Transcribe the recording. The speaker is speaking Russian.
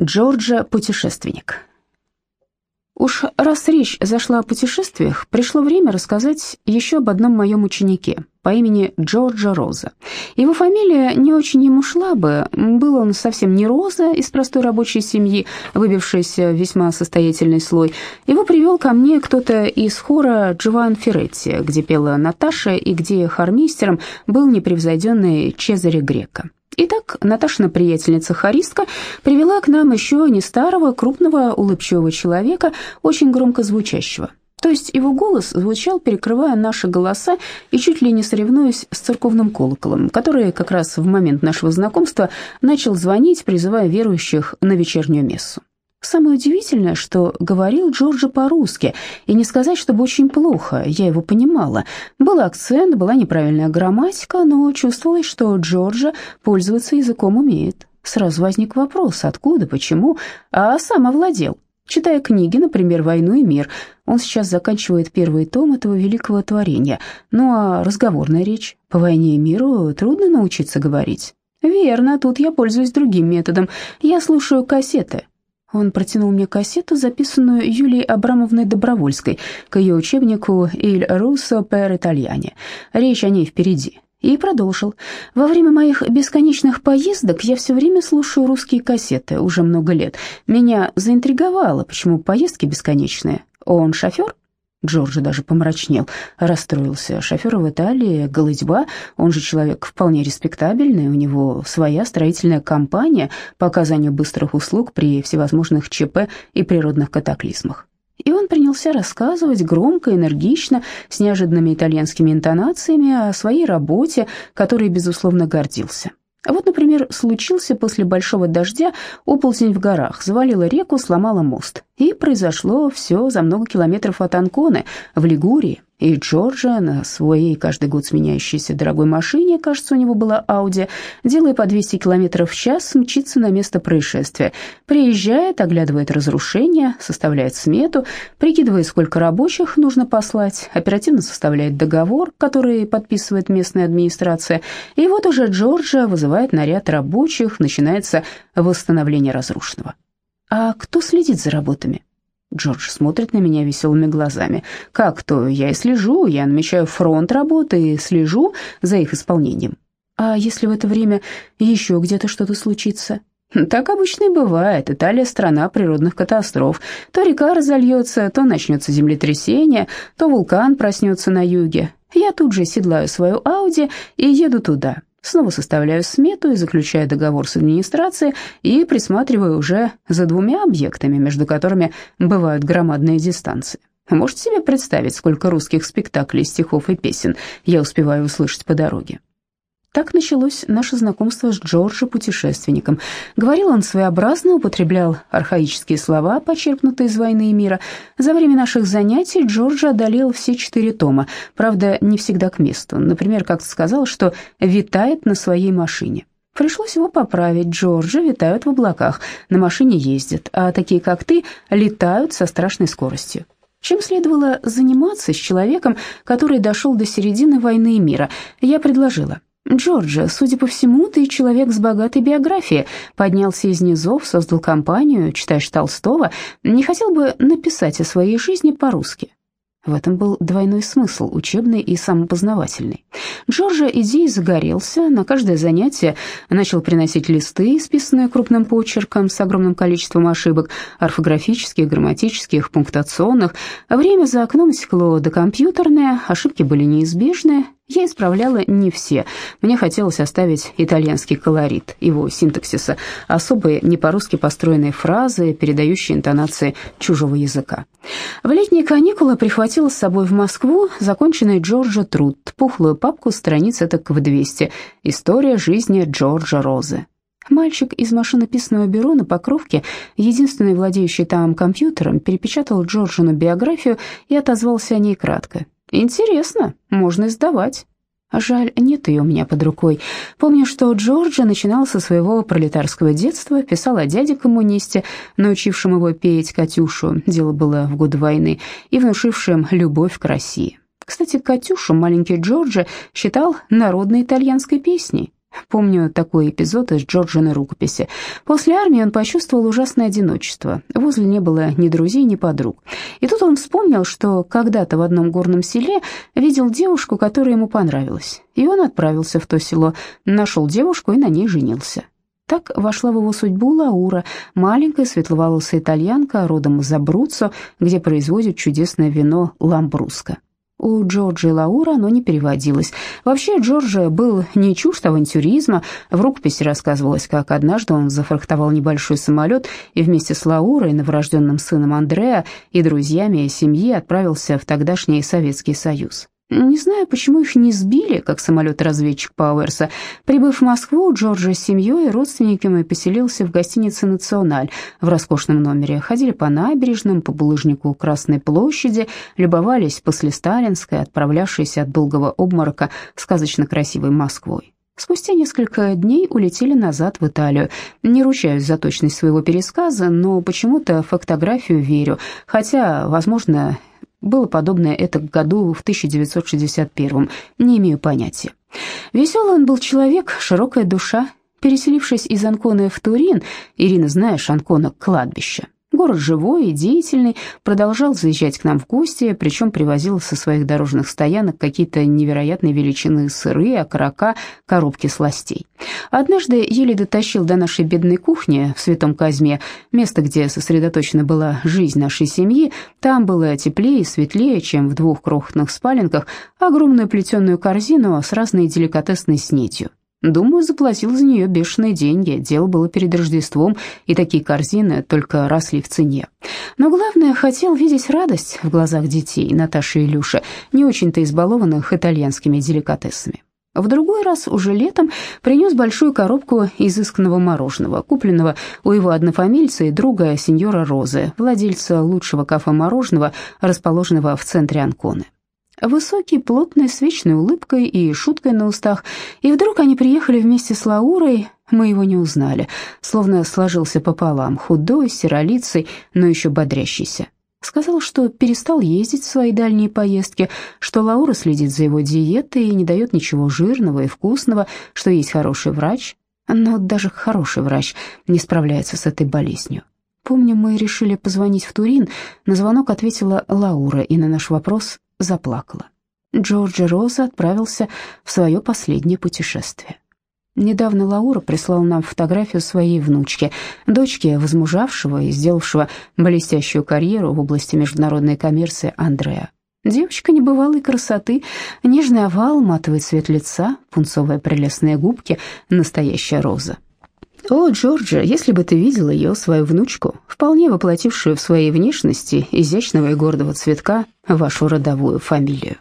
Джорджа путешественник. Уж раз речь зашла о путешествиях, пришло время рассказать еще об одном моем ученике по имени Джорджа Роза. Его фамилия не очень ему шла бы, был он совсем не Роза из простой рабочей семьи, выбившийся в весьма состоятельный слой. Его привел ко мне кто-то из хора Джован Ферретти, где пела Наташа и где хормейстером был непревзойденный Чезаре Грека. Итак, Наташина приятельница-хористка привела к нам еще не старого, крупного, улыбчивого человека, очень громко звучащего. То есть его голос звучал, перекрывая наши голоса и чуть ли не соревнуясь с церковным колоколом, который как раз в момент нашего знакомства начал звонить, призывая верующих на вечернюю мессу. Самое удивительное, что говорил Джорджи по-русски, и не сказать, чтобы очень плохо, я его понимала. Был акцент, была неправильная грамматика, но чувствовалось, что Джорджа пользоваться языком умеет. Сразу возник вопрос, откуда, почему, а сам овладел. Читая книги, например, «Войну и мир», он сейчас заканчивает первый том этого великого творения. Ну а разговорная речь? По «Войне и миру» трудно научиться говорить. Верно, тут я пользуюсь другим методом. Я слушаю кассеты. Он протянул мне кассету, записанную Юлией Абрамовной Добровольской к ее учебнику «Иль Руссо пер Итальяне». Речь о ней впереди. И продолжил. «Во время моих бесконечных поездок я все время слушаю русские кассеты, уже много лет. Меня заинтриговало, почему поездки бесконечные. Он шофер?» Джорджи даже помрачнел, расстроился. Шофер в Италии, голытьба, он же человек вполне респектабельный, у него своя строительная компания по оказанию быстрых услуг при всевозможных ЧП и природных катаклизмах. И он принялся рассказывать громко, энергично, с неожиданными итальянскими интонациями о своей работе, которой, безусловно, гордился. Вот, например, случился после большого дождя оползень в горах, завалило реку, сломало мост. И произошло все за много километров от Анконы, в Лигурии. И Джорджа на своей каждый год сменяющейся дорогой машине, кажется, у него была Ауди, делая по 200 км в час, мчится на место происшествия. Приезжает, оглядывает разрушения, составляет смету, прикидывает, сколько рабочих нужно послать, оперативно составляет договор, который подписывает местная администрация. И вот уже Джорджа вызывает наряд рабочих, начинается восстановление разрушенного. А кто следит за работами? Джордж смотрит на меня веселыми глазами. «Как то? Я и слежу, я намечаю фронт работы и слежу за их исполнением. А если в это время еще где-то что-то случится?» Так обычно и бывает. Италия – страна природных катастроф. То река разольется, то начнется землетрясение, то вулкан проснется на юге. Я тут же седлаю свою Ауди и еду туда. Снова составляю смету и заключаю договор с администрацией и присматриваю уже за двумя объектами, между которыми бывают громадные дистанции. Можете себе представить, сколько русских спектаклей, стихов и песен я успеваю услышать по дороге? Так началось наше знакомство с Джорджем путешественником. Говорил он своеобразно, употреблял архаические слова, почерпнутые из «Войны и мира». За время наших занятий Джордж одолел все четыре тома, правда, не всегда к месту. Например, как-то сказал, что «витает на своей машине». Пришлось его поправить. Джорджи витают в облаках, на машине ездят, а такие, как ты, летают со страшной скоростью. Чем следовало заниматься с человеком, который дошел до середины войны и мира, я предложила – Джорджа, судя по всему, ты человек с богатой биографией. Поднялся из низов, создал компанию, читаешь Толстого. Не хотел бы написать о своей жизни по-русски?» В этом был двойной смысл, учебный и самопознавательный. Джорджа идеей загорелся, на каждое занятие начал приносить листы, исписанные крупным почерком с огромным количеством ошибок, орфографических, грамматических, пунктуационных. Время за окном стекло докомпьютерное, ошибки были неизбежны, я исправляла не все. Мне хотелось оставить итальянский колорит, его синтаксиса, особые не по-русски построенные фразы, передающие интонации чужого языка. В летние каникулы прихватила с собой в Москву законченный Джорджа труд, пухлую папку страниц так в 200, «История жизни Джорджа Розы». Мальчик из машинописного бюро на Покровке, единственный владеющий там компьютером, перепечатал Джорджину биографию и отозвался о ней кратко. Интересно, можно издавать. А жаль, нет ее у меня под рукой. Помню, что Джорджа начинал со своего пролетарского детства, писал о дяде-коммунисте, научившем его петь «Катюшу», дело было в годы войны, и внушившем любовь к России. Кстати, «Катюшу» маленький Джорджа считал народной итальянской песней. Помню такой эпизод из Джорджиной рукописи. После армии он почувствовал ужасное одиночество. Возле не было ни друзей, ни подруг. И тут он вспомнил, что когда-то в одном горном селе видел девушку, которая ему понравилась. И он отправился в то село, нашел девушку и на ней женился. Так вошла в его судьбу Лаура, маленькая светловолосая итальянка, родом из Абруццо, где производят чудесное вино ламбруско. У Джорджа и Лаура оно не переводилось. Вообще Джорджа был не чужд авантюризма. В рукописи рассказывалось, как однажды он зафрахтовал небольшой самолет и вместе с Лаурой, новорожденным сыном Андреа и друзьями семьи отправился в тогдашний Советский Союз. Не знаю, почему их не сбили, как самолет-разведчик Пауэрса. Прибыв в Москву, Джорджи с семьей и родственниками поселился в гостинице «Националь» в роскошном номере. Ходили по набережным, по булыжнику Красной площади, любовались после Сталинской, отправлявшейся от долгого обморока сказочно красивой Москвой. Спустя несколько дней улетели назад в Италию. Не ручаюсь за точность своего пересказа, но почему-то фотографию верю, хотя, возможно, было подобное это году в 1961 не имею понятия. Веселый он был человек, широкая душа. Переселившись из Анконы в Турин, Ирина, знаешь, Анкона – кладбище, Город живой и деятельный, продолжал заезжать к нам в гости, причем привозил со своих дорожных стоянок какие-то невероятные величины сыры, окорока, коробки сластей. Однажды еле дотащил до нашей бедной кухни в Святом Казьме, место, где сосредоточена была жизнь нашей семьи. Там было теплее и светлее, чем в двух крохотных спаленках, огромную плетеную корзину с разной деликатесной снетью. Думаю, заплатил за нее бешеные деньги. Дело было перед Рождеством, и такие корзины только росли в цене. Но главное, хотел видеть радость в глазах детей Наташи и Илюши, не очень-то избалованных итальянскими деликатесами. В другой раз, уже летом, принес большую коробку изысканного мороженого, купленного у его однофамильца и друга сеньора Розы, владельца лучшего кафе мороженого, расположенного в центре Анконы. Высокий, плотный, с вечной улыбкой и шуткой на устах. И вдруг они приехали вместе с Лаурой, мы его не узнали, словно сложился пополам, худой, серолицей, но еще бодрящийся. Сказал, что перестал ездить в свои дальние поездки, что Лаура следит за его диетой и не дает ничего жирного и вкусного, что есть хороший врач. Но даже хороший врач не справляется с этой болезнью. Помню, мы решили позвонить в Турин, на звонок ответила Лаура, и на наш вопрос заплакала. Джорджи Роза отправился в свое последнее путешествие. Недавно Лаура прислала нам фотографию своей внучки, дочки возмужавшего и сделавшего блестящую карьеру в области международной коммерции Андрея. Девочка небывалой красоты, нежный овал, матовый цвет лица, пунцовые прелестные губки, настоящая роза. О, Джорджа, если бы ты видела ее, свою внучку, вполне воплотившую в своей внешности изящного и гордого цветка вашу родовую фамилию.